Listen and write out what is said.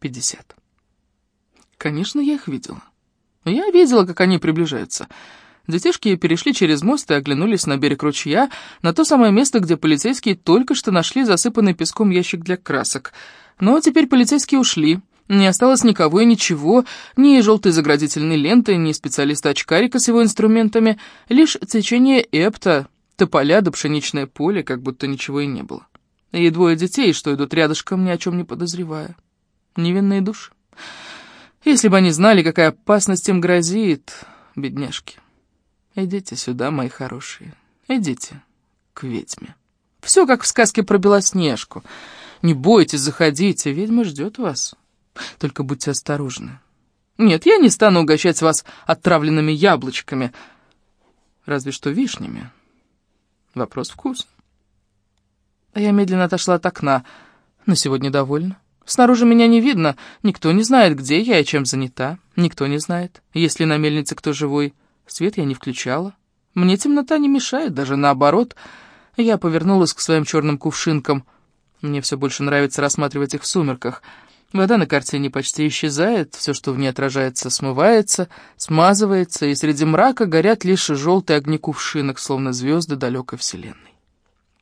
пятьдесят. Конечно, я их видела. Я видела, как они приближаются. Детишки перешли через мост и оглянулись на берег ручья, на то самое место, где полицейские только что нашли засыпанный песком ящик для красок. Но теперь полицейские ушли. Не осталось никого и ничего, ни желтой заградительной ленты, ни специалиста-очкарика с его инструментами, лишь течение эпта, тополя да пшеничное поле, как будто ничего и не было. И двое детей, что идут рядышком, ни о чем не подозревая. Невинные души. Если бы они знали, какая опасность им грозит, бедняжки. Идите сюда, мои хорошие, идите к ведьме. Все как в сказке про Белоснежку. Не бойтесь, заходите, ведьма ждет вас. Только будьте осторожны. Нет, я не стану угощать вас отравленными яблочками, разве что вишнями. Вопрос вкуса. А я медленно отошла от окна. На сегодня довольна. Снаружи меня не видно, никто не знает, где я и чем занята. Никто не знает, есть ли на мельнице кто живой. Свет я не включала. Мне темнота не мешает, даже наоборот. Я повернулась к своим черным кувшинкам. Мне все больше нравится рассматривать их в сумерках. Вода на картине почти исчезает, все, что в ней отражается, смывается, смазывается, и среди мрака горят лишь желтые огни кувшинок, словно звезды далекой вселенной.